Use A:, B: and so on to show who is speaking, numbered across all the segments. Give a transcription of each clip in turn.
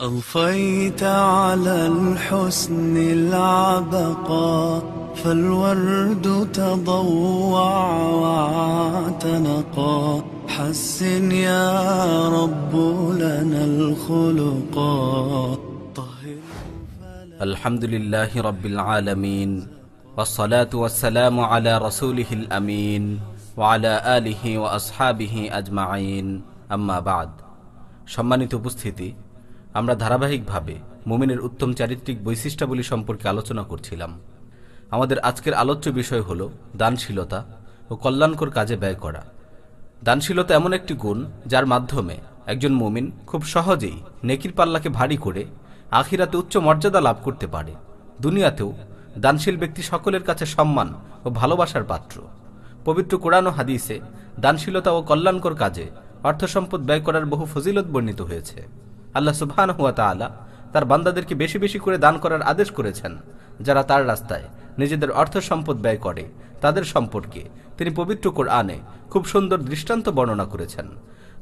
A: أضفيت على الحسن العبقى فالورد تضوع واعتنقا حسن يا رب لنا الخلقا طهر
B: الحمد لله رب العالمين والصلاة والسلام على رسوله الأمين وعلى آله وأصحابه أجمعين أما بعد সম্মানিত উপস্থিতি আমরা ধারাবাহিকভাবে মুমিনের উত্তম চারিত্রিক বৈশিষ্ট্যাবলী সম্পর্কে আলোচনা করছিলাম। আমাদের আজকের আলোচ্য বিষয় হল দানশীলতা ও কল্যাণকর কাজে ব্যয় করা। দানশীলতা এমন একটি গুণ যার মাধ্যমে একজন মুমিন খুব সহজেই নেকির পাল্লাকে ভারী করে আখিরাতে উচ্চ মর্যাদা লাভ করতে পারে। দুনিয়াতেও দানশীল ব্যক্তি সকলের কাছে সম্মান ও ভালোবাসার পাত্র। পবিত্র কোরআন ও হাদিসে দানশীলতা ও কল্যাণকর কাজে অর্থ সম্পদ ব্যয় করার বহু ফজিলত বর্ণিত হয়েছে। আল্লাহ সুবহান হুয়া তাআলা তার বান্দাদেরকে বেশি বেশি করে দান করার আদেশ করেছেন, যারা তার রাস্তায় নিজেদের অর্থ সম্পদ ব্যয় করে, তাদের সম্পর্কে তিনি পবিত্র কোরআনে খুব সুন্দর দৃষ্টান্ত বর্ণনা করেছেন।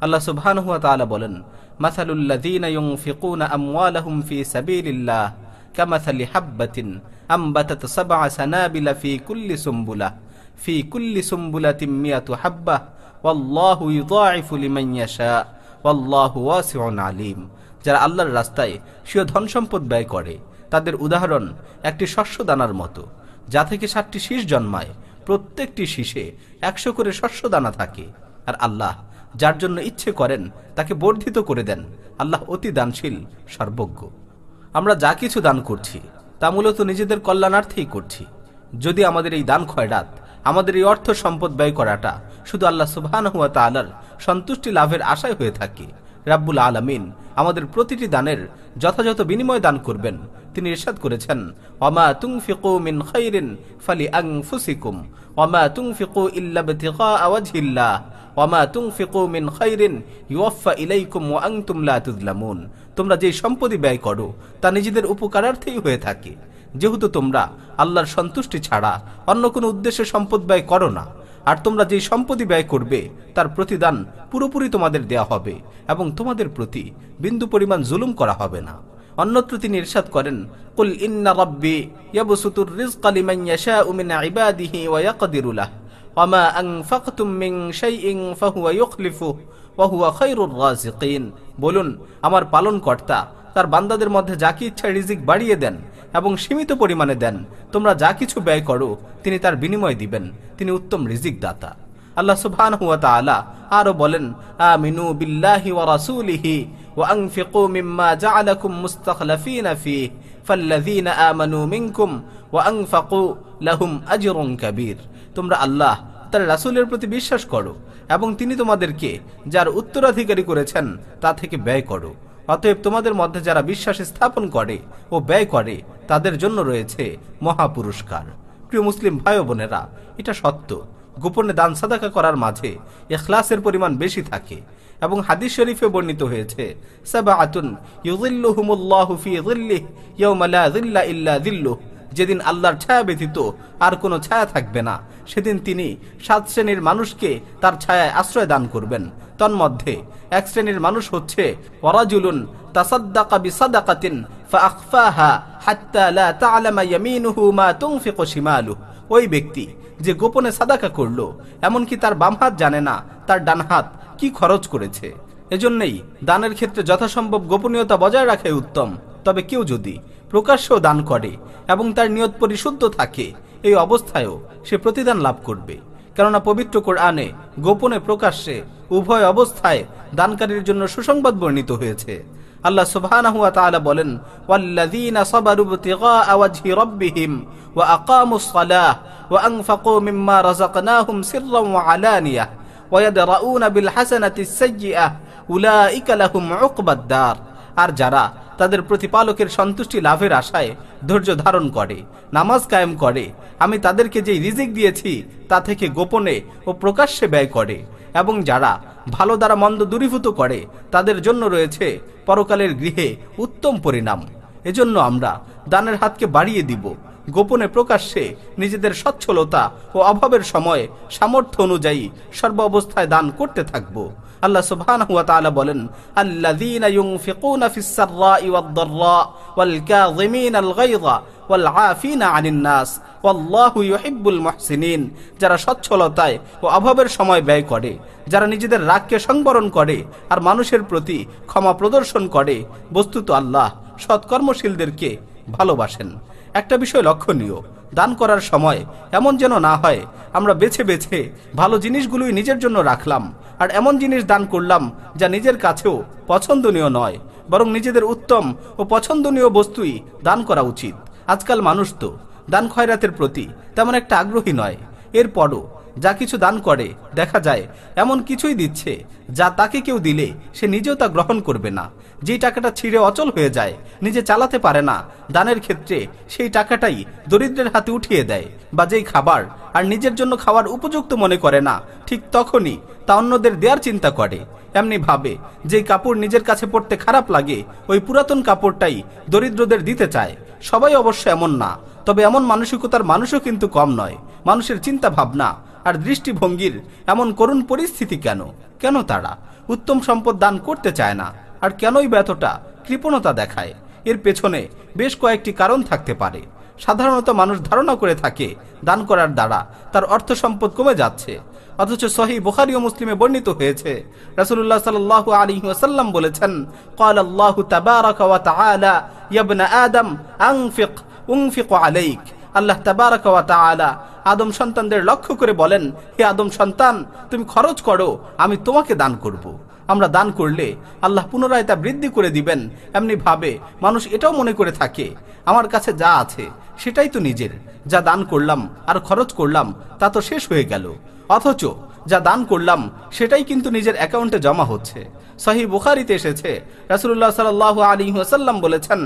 B: আল্লাহ সুবহান হুয়া তালা বলেন আমওয়ালাহুম ফি হাববাতিন আম্বাতাত ফি কুল্লি ফি কুল্লি যারা আল্লাহর রাস্তায় স্বীয় ধন সম্পদ ব্যয় করে, তাদের উদাহরণ একটি শস্য দানার মতো, যা থেকে সাতটি শীষ জন্মায়। প্রত্যেকটি শীষে একশো করে শস্য দানা থাকে, আর আল্লাহ যার জন্য ইচ্ছে করেন, তাকে বর্ধিত করে দেন। আল্লাহ অতি দানশীল, সর্বজ্ঞ। আমরা যা কিছু দান করছি, তা মূলত নিজেদের কল্যাণার্থেই করছি। যদি আমাদের এই দান খয়রাত, আমাদের এই অর্থ সম্পদ ব্যয় করাটা শুধু আল্লাহ তালার সন্তুষ্টি লাভের আশায় হয়ে থাকে, রাব্বুল আলমিন আমাদের প্রতিটি দানের যথাযথ বিনিময় দান করবেন। তিনি ইরশাদ করেছেন অমা তুং ফিকু মিন খৈরিন ফালি আং ফুসিকুম অমা তুং ফিকু ইল্লা বিতিগা আওয়াজহিল্লাহ ওমা তুং ফিকু মিন খৈরিন ইউফা ইলাইকুম তোমরা যে সম্পত্তি ব্যয় করো, তা নিজেদের উপকারার্থেই হয়ে থাকে। যেহেতু তোমরা আল্লাহর সন্তুষ্টি ছাড়া অন্য কোনো উদ্দেশ্যে সম্পদ ব্যয় করো না। আর তোমরা যে সম্পত্তি ব্যয় করবে, তার প্রতিদান পুরোপুরি তোমাদের দেয়া হবে এবং তোমাদের প্রতি বিন্দু পরিমাণ জুলুম করা হবে না। অন্যত্র তিনি ইরশাদ করেন, কুল ইন্না রাব্বি ইয়াবসুতুর রিজকা লিমান ইয়াশাউ মিন ইবাদিহি ওয়া ইয়াকদিরু লাহ। ওয়া আনফাকতুম মিন শাইইন ফাহুয়া ইউখলিফুহু ওয়া হুয়া খায়রুর রাযিকিন। বলুন, আমার পালনকর্তা তার বান্দাদের মধ্যে যাকে ইচ্ছা রিজিক বাড়িয়ে দেন এবং সীমিত পরিমাণে দেন, তোমরা যা কিছু ব্যয় করো, তিনি তার বিনিময় দিবেন। তিনি উত্তম রিজিক দাতা আল্লাহ সুবহান হুয়া তাআলা আরও বলেন, আমিনু বিল্লাহি ওয়া রাসূলিহি ওয়া আনফিকু মিম্মা জাআলাকুম মুস্তাখলাফিনা ফিহি, ফাল্লাযীনা আমানু মিনকুম ওয়া আনফাকু লাহুম আজরুন কাবীর। তোমরা আল্লাহ, তার রাসূলের প্রতি বিশ্বাস করো এবং তিনি তোমাদেরকে, যার উত্তরাধিকারী করেছেন, তা থেকে ব্যয় করো। অতএব তোমাদের মধ্যে যারা বিশ্বাস স্থাপন করে ও ব্যয় করে, তাদের জন্য রয়েছে মহা পুরস্কার প্রিয় মুসলিম ভাই বোনেরা, এটা সত্য। গোপনে দান সাদাকা করার মাঝে এখলাসের পরিমাণ বেশি থাকে এবং হাদিস শরীফে বর্ণিত হয়েছে, সাবাআতুন ইউজিল্লুহুমুল্লাহু ফি যিল্লিহি ইয়াওমা লা যিল্লা ইল্লা যিল্লুহু। যেদিন আল্লাহর ছায়া ব্যতীত আর কোনো ছায়া থাকবে না, সেদিন তিনি সাত শ্রেণির মানুষকে তার ছায়ায় আশ্রয় দান করবেন। তন্মধ্যে, এক শ্রেণির মানুষ হচ্ছে, ওয়ারাজুলুন তাসাদ্দাকা বিসাদাকাতিন ফাআখফাহা হাত্তা লা তা'লামা ইয়ামিনুহু মা তুনফিকু শিমালুহু। ওই ব্যক্তি যে গোপনে সাদাকা করল, এমনকি তার বাম হাত জানে না, তার ডান হাত কি খরচ করেছে। এজন্যই দানের ক্ষেত্রে যথাসম্ভব গোপনীয়তা বজায় রাখাই উত্তম। তবে কেউ যদি প্রকাশ্যেও দান করে এবং তার নিয়ত পরিশুদ্ধ থাকে, এই অবস্থায়ও সে প্রতিদান লাভ করবে। কেননা পবিত্র কোরআনে গোপনে প্রকাশ্যে উভয় অবস্থায় দানকারীর জন্য সুসংবাদ বর্ণিত হয়েছে। আল্লাহ সুবহানাহু ওয়া তাআলা বলেন, ওয়াল্লাযীনা সাবারু ইবতিগাআ ওয়াজহি রাব্বিহিম ওয়া আকামুস সালাহ ওয়া আনফাকু মিম্মা রাযাকনাহুম সিররান ওয়া আলানিয়াহ ওয়া ইয়াদরাউনা বিল হাসানাতিস সাইয়্যিআহ উলাইকা লাহুম উকবাদ দার। আর যারা তাদের প্রতিপালকের সন্তুষ্টি লাভের আশায় ধৈর্য ধারণ করে, নামাজ কায়েম করে। আমি তাদেরকে যে রিজিক দিয়েছি, তা থেকে গোপনে ও প্রকাশ্যে ব্যয় করে এবং যারা ভালো দ্বারা মন্দ দূরীভূত করে, তাদের জন্য রয়েছে পরকালের গৃহে উত্তম পরিণাম। এজন্য আমরা দানের হাতকে বাড়িয়ে দিব, গোপনে প্রকাশ্যে নিজেদের সচ্ছলতা ও অভাবের সময় সামর্থ্য অনুযায়ী সর্ব অবস্থায় দান করতে থাকব। আল্লাহ সুবহানাহু ওয়া তাআলা বলেন, আল্লাযীনা ইউনফিকুনা ফিস সাররাই ওয়াদ দাররা ওয়াল কাযিমিনাল গায়যা ওয়াল আফিনা আনিন নাস, ওয়াল্লাহু ইউহিব্বুল মুহসিনিন। যারা সচ্ছলতায় ও অভাবের সময় ব্যয় করে, যারা নিজেদের রাগকে সংবরণ করে আর মানুষের প্রতি ক্ষমা প্রদর্শন করে, বস্তুত আল্লাহ সৎকর্মশীলদেরকে ভালোবাসেন। একটা বিষয় লক্ষণীয়, দান করার সময় এমন যেন না হয়, আমরা বেছে বেছে ভালো জিনিসগুলোই নিজের জন্য রাখলাম আর এমন জিনিস দান করলাম যা নিজের কাছেও পছন্দনীয় নয়, বরং নিজেদের উত্তম ও পছন্দনীয় বস্তুই দান করা উচিত। আজকাল মানুষ তো দান খয়রাতের প্রতি তেমন একটা আগ্রহী নয়। এরপরও যা কিছু দান করে, দেখা যায়, এমন কিছুই দিচ্ছে যা তাকে কেউ দিলে সে নিজেও তা গ্রহণ করবে না। যেই টাকাটা ছিঁড়ে অচল হয়ে যায়, নিজে চালাতে পারে না। দানের ক্ষেত্রে সেই টাকাটাই দরিদ্রের হাতে উঠিয়ে দেয় বা যেই খাবার, আর নিজের জন্য খাওয়ার উপযুক্ত মনে করে না। ঠিক তখনই তা অন্যদের দেওয়ার চিন্তা করে। এমনি ভাবে যেই কাপড় নিজের কাছে পড়তে খারাপ লাগে, ওই পুরাতন কাপড়টাই দরিদ্রদের দিতে চায়। সবাই অবশ্য এমন না, তবে এমন মানসিকতার মানুষও কিন্তু কম নয়। মানুষের চিন্তা ভাবনা আর দৃষ্টিভঙ্গির এমন করুণ পরিস্থিতি কেন? কেন তারা? উত্তম সম্পদ দান করতে চায় না। আর কেনই ব্যতটা কৃপণতা দেখায় এর পেছনে বেশ কয়েকটি কারণ থাকতে পারে সাধারণত মানুষ ধারণা করে থাকে দান করার দ্বারা তার অর্থ সম্পদ কমে যাচ্ছে অথচ সহি বুখারি ও মুসলিমে বর্ণিত হয়েছে রাসূলুল্লাহ সাল্লাল্লাহু আলাইহি ওয়াসাল্লাম বলেছেন قال الله تبارك وتعالى يا ابن آدم أنفق أنفق عليك আল্লাহ তাবারক ওয়া তাআলা আদম সন্তানদের লক্ষ্য করে বলেন হে আদম সন্তান তুমি খরচ করো আমি তোমাকে দান করব। আমরা দান করলে আল্লাহ পুনরায় তা বৃদ্ধি করে দিবেন। এমনি ভাবে মানুষ এটাও মনে করে থাকে, আমার কাছে যা আছে সেটাই তো নিজের, যা দান করলাম আর খরচ করলাম তা তো শেষ হয়ে গেল। অথচ যা দান করলাম সেটাই কিন্তু নিজের অ্যাকাউন্টে জমা হচ্ছে। সহি বুখারিতে এসেছে, রাসূলুল্লাহ সাল্লাল্লাহু আলাইহি ওয়াসাল্লাম বলেছেন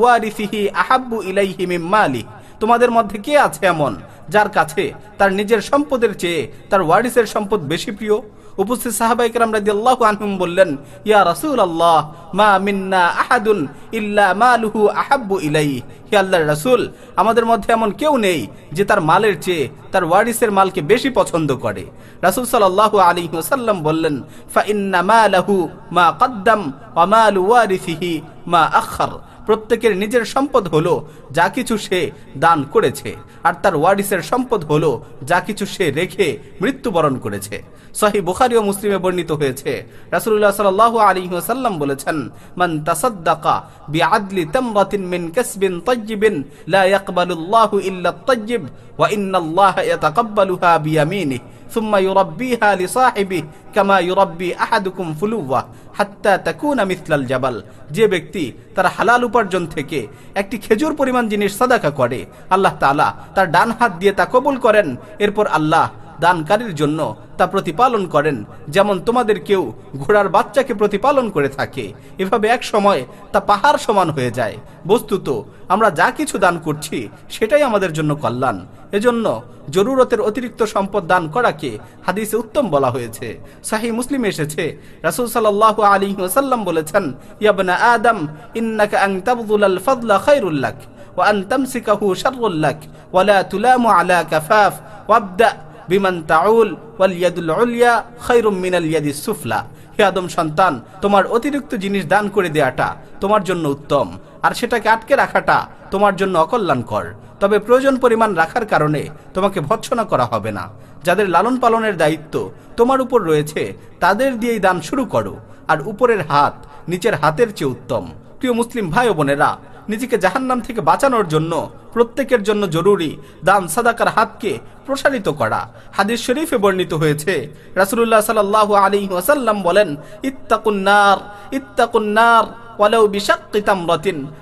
B: ওয়ারিসিহি আহাব্বু ইলাইহি মিম মালি তোমাদের মধ্যে কে আছে এমন যার কাছে তার নিজের সম্পদের চেয়ে তার ওয়ারিসের সম্পদ বেশি প্রিয়। উপস্থিত সাহাবাই কেরাম রাদিয়াল্লাহু আনহুম বললেন, ইয়া রাসূলুল্লাহ, মা মিন্না আহাদুন ইল্লা মালুহু আহাব্বু ইলাইহি। হে আল্লাহর রাসূল, আমাদের মধ্যে এমন কেউ নেই যে তার মালের চেয়ে তার ওয়ারিসের মালকে বেশি পছন্দ করে। রাসূল সাল্লাল্লাহু আলাইহি ওয়াসাল্লাম বললেন, ফা ইন্না মালাহু মা কদ্দাম ওয়া মালু ওয়ারিসিহি মা আখার প্রত্যেকের নিজের সম্পদ হলো, যা কিছু সে দান করেছে। আর তার ওয়ারিসের সম্পদ হলো, যা কিছু সে রেখে মৃত্যুবরণ করেছে। সহি বুখারি ও মুসলিমে বর্ণিত হয়েছে, রাসূলুল্লাহ সাল্লাল্লাহু আলাইহি ওয়াসাল্লাম বলেছেন, মান তাসাদ্দাকা বিআদলি তামরাতিন মিন কাসবিন তাইয়্যিবিন লা ইয়াকবালুল্লাহু ইল্লা আত-তাইয়্যিব ওয়া ইন্নাল্লাহা ইয়াতাকাব্বালুহা বিয়ামিনিহি। সুম্মা ইউরাব্বিহা লিসাহিবি কামা ইউরাব্বি আহাদুকুম ফুলুওয়া হাত্তা তাকুনা মিসলাল জাবাল যে ব্যক্তি তার হালাল উপার্জন থেকে একটি খেজুর পরিমাণ জিনিস সাদাকা করে, আল্লাহ তাআলা তার ডান হাত দিয়ে তা কবুল করেন। এরপর আল্লাহ দানকারীর জন্য তা প্রতিপালন করেন, যেমন তোমাদের কেউ ঘোড়ার বাচ্চাকে প্রতিপালন করে থাকে। এভাবে এক সময় তা পাহাড় সমান হয়ে যায়। বস্তুত আমরা যা কিছু দান করছি, সেটাই আমাদের জন্য কল্যাণ। এজন্য জরুরতের অতিরিক্ত সম্পদ দান করাকে হাদিসে উত্তম বলা হয়েছে। শাহী মুসলিম এসেছে। রাসূল সাল্লাল্লাহু আলাইহি ওয়াসাল্লাম বলেছেন ইয়াবনা আদম, ইন্নাকা আন তাবযুলাল ফাদলা খায়রুল লাক, ওয়া আন তামসিকাহু শাররুল লাক, ওয়া লা তুলামু আলা কাফাফ, ওয়াবদা বিমান তাউল, ওয়াল ইয়াদুল উলিয়া, খায়রুম মিনাল ইয়াদিস সুফলা। হে আদম সন্তান, তোমার অতিরিক্ত জিনিস দান করে দেয়াটা তোমার জন্য উত্তম, আর সেটাকে আটকে রাখাটা তোমার জন্য অকল্যাণকর। তবে প্রয়োজন পরিমাণ রাখার কারণে তোমাকে ভৎসনা করা হবে না। যাদের লালন পালনের দায়িত্ব তোমার উপর রয়েছে, তাদের দিয়েই দান শুরু করো। আর উপরের হাত নিচের হাতের চেয়ে উত্তম। প্রিয় মুসলিম ভাই বোনেরা, নিজেকে জাহান্নাম থেকে বাঁচানোর জন্য, প্রত্যেকের জন্য জরুরি দান সাদাকার হাতকে প্রসারিত করা। হাদিস শরীফে বর্ণিত হয়েছে, রাসূলুল্লাহ সাল্লাল্লাহু আলাইহি ওয়াসাল্লাম বলেন, ইত্তাকুন নার ইত্তাকুন নার, ওয়ালাউ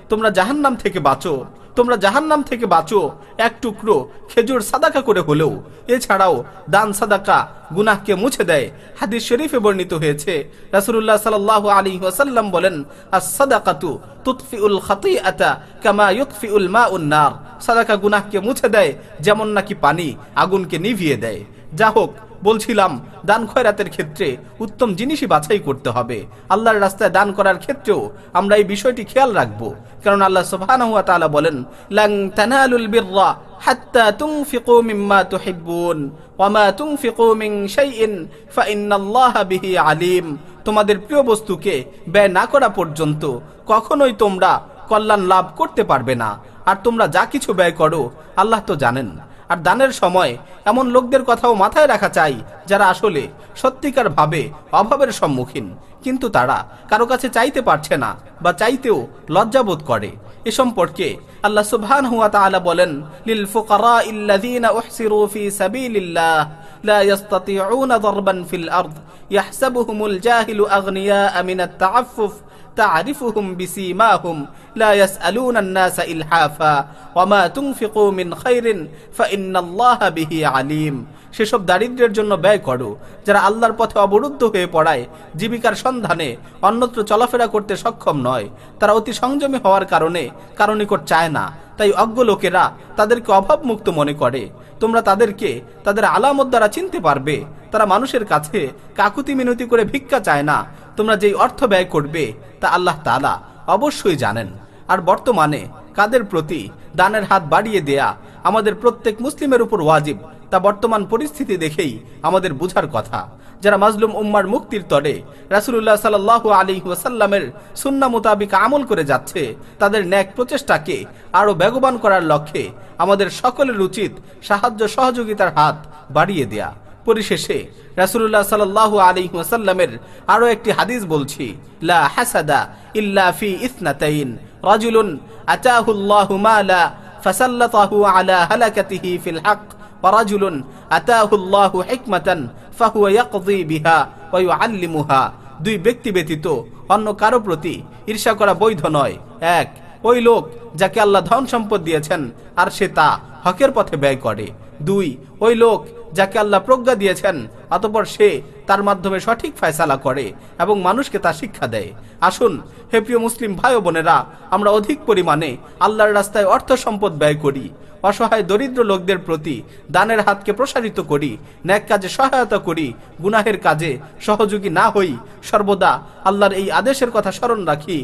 B: তোমরা জাহান্নাম থেকে বাঁচো। তোমরা জাহান্নাম থেকে বাঁচো, এক টুকরো খেজুর সাদাকা করে হলেও। এছাড়াও দান সাদাকা গুনাহকে মুছে দেয়। হাদিস শরীফে বর্ণিত হয়েছে, রাসূলুল্লাহ সাল্লাল্লাহু আলাইহি ওয়াসাল্লাম বলেন, আস-সাদাকাতু তুতফিউল খাতিআতা কামা ইউতফিউল মা নার। সাদাকা গুনাহকে মুছে দেয় যেমন নাকি পানি আগুনকে নিভিয়ে দেয়। যা হোক বলছিলাম, দান খয়রাতের ক্ষেত্রে উত্তম জিনিসই বাছাই করতে হবে। আল্লাহর রাস্তায় দান করার ক্ষেত্রেও আমরা এই বিষয়টি খেয়াল রাখব। কারণ আল্লাহ সুবহানাহু ওয়া তাআলা বলেন, লাং তানালুল বিররা হাত্তা তুনফিকু মিম্মা তুহিব্বুন, ওয়া মা তুনফিকু মিন শাইইন ফাইন্নাল্লাহা বিহি আলিম। তোমাদের প্রিয় বস্তুকে ব্যয় না করা পর্যন্ত কখনোই তোমরা কল্যাণ লাভ করতে পারবে না। আর তোমরা যা কিছু ব্যয় করো, আল্লাহ তো জানেন। আর দানের সময় এমন লোকদের কথাও মাথায় রাখা চাই, যারা আসলে সত্যিকার ভাবে অভাবের সম্মুখীন। কিন্তু তারা কারও কাছে চাইতে পারছে না বা চাইতেও লজ্জাবোধ করে। এ সম্পর্কে আল্লাহ সুবহান হুয়া তাআলা বলেন, লিল ফুকারা ইল্লাযীনা উহসিরু ফি সাবিলিল্লাহ লা ইয়াস্তাতিউনা দারবান ফিল আরদ, ইয়াহসাবুহুমুল জাহিলু আগনিয়া মিনাত তাআফফুফ تعرفهم بسيماهم لا يسألون الناس إلحافا وما تنفقوا من خير فإن الله به عليم সেসব দারিদ্রের জন্য ব্যয় করো যারা আল্লাহর পথে অবরুদ্ধ হয়ে পড়ায় জীবিকার সন্ধানে অন্যত্র চলাফেরা করতে সক্ষম নয় তারা অতি সংযমী হওয়ার কারণে কারো নিকট চায় না তাই অজ্ঞ লোকেরা তাদেরকে অভাব মুক্ত মনে করে। তোমরা তাদেরকে তাদের আলামত দ্বারা চিনতে পারবে। তারা মানুষের কাছে কাকুতি মিনতি করে ভিক্ষা চায় না। তোমরা যেই অর্থ ব্যয় করবে, তা আল্লাহ তালা অবশ্যই জানেন। আর বর্তমানে কাদের প্রতি দানের হাত বাড়িয়ে দেয়া আমাদের প্রত্যেক মুসলিমের উপর ওয়াজিব তা বর্তমান পরিস্থিতি দেখেই আমাদের বুঝার কথা। যারা মাজলুম উম্মার মুক্তির তরে রাসুল্লাহ সাল আলী ওয়াসাল্লামের সুন্না মোতাবিক আমল করে যাচ্ছে, তাদের ন্যাক প্রচেষ্টাকে আরও বেগবান করার লক্ষ্যে আমাদের সকলের উচিত সাহায্য সহযোগিতার হাত বাড়িয়ে দেয়া। পরিশেষে রাসুল্লাহ সাল আলী ওয়াসাল্লামের আরও একটি হাদিস বলছি, লা হাসাদা ইল্লা ফি ইসনাতাইন রাজুলুন আতাহুল্লাহু মালা ফাসাল্লাতাহু আলা হালাকাতিহি ফিল হক। ورجل أتاه الله حكمة فهو يقضي بها ويعلمها দুই ব্যক্তি ব্যতীত অন্য কারো প্রতি ঈর্ষা করা বৈধ নয় এক ওই লোক যাকে আল্লাহ ধন সম্পদ দিয়েছেন আর সে তা হকের পথে ব্যয় করে দুই ওই লোক যাকে আল্লাহ প্রজ্ঞা দিয়েছেন অতপর সে তার মাধ্যমে সঠিক ফয়সালা করে এবং মানুষকে তা শিক্ষা দেয়। আসুন, হে মুসলিম ভাই বোনেরা, আমরা অধিক পরিমাণে আল্লাহর রাস্তায় অর্থ সম্পদ ব্যয় করি, অসহায় দরিদ্র লোকদের প্রতি দানের হাতকে প্রসারিত করি, ন্যাক কাজে সহায়তা করি, গুনাহের কাজে সহযোগী না হই, সর্বদা আল্লাহর এই আদেশের কথা স্মরণ রাখি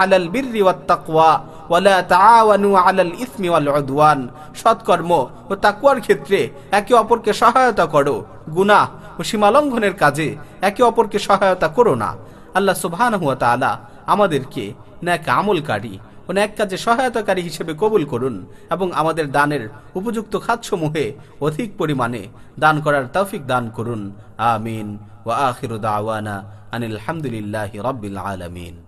B: আলাল বিররি ইসমি সৎকর্ম ও তাকওয়ার ক্ষেত্রে একে অপরকে সহায়তা করো গুনাহ ও সীমালঙ্ঘনের কাজে একে অপরকে সহায়তা করো না। আল্লাহ সুবহানাহু ওয়া তাআলা আমাদেরকে ন্যাক আমলকারী ও ন্যাক কাজে সহায়তাকারী হিসেবে কবুল করুন এবং আমাদের দানের উপযুক্ত খাতসমূহে অধিক পরিমাণে দান করার তৌফিক দান করুন। আমিন। ওয়া আখিরু দাওয়ানা আনিল হামদুলিল্লাহি রাব্বিল আলামিন।